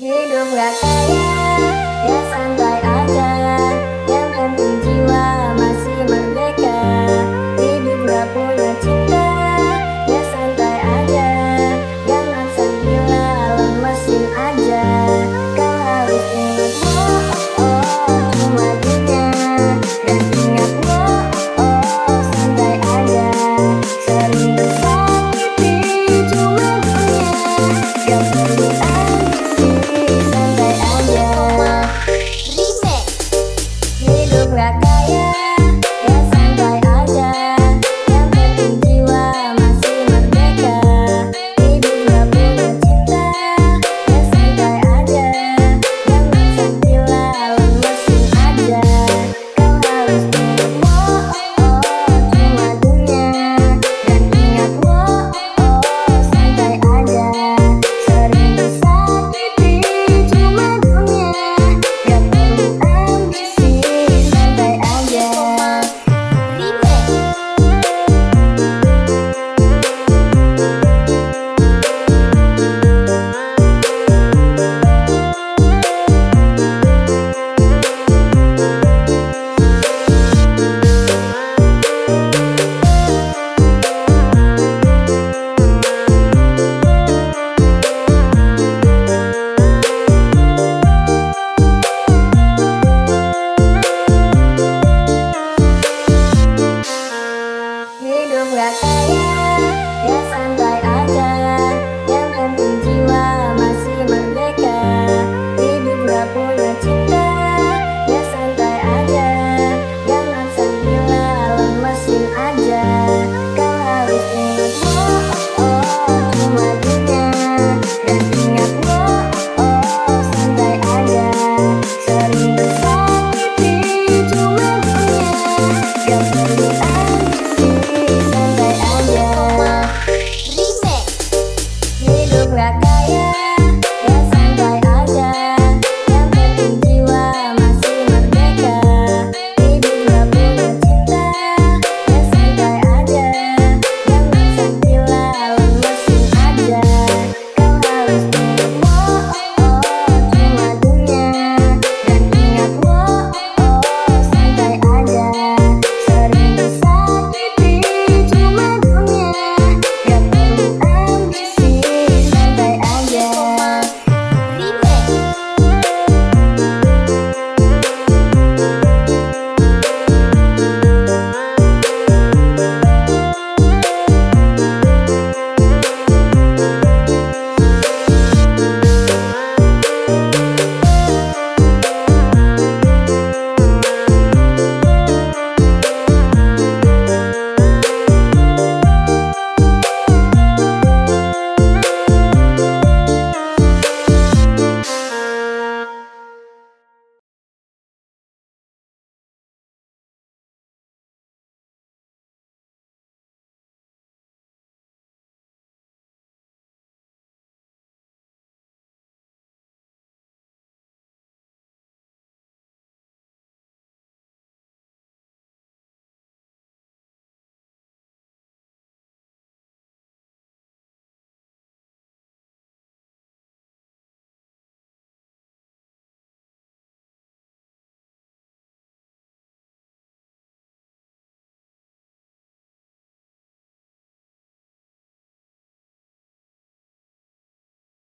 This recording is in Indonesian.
Hidup gak kaya, ya santai aja Yang penting jiwa masih merdeka. Hidup gak cinta, ya santai aja Jangan segila lemesin aja. Kau harus ingat, oh, oh, oh majunya Dan ingat, oh, oh, santai aja Sering tersakiti cuma punya Gak perlu Thank you.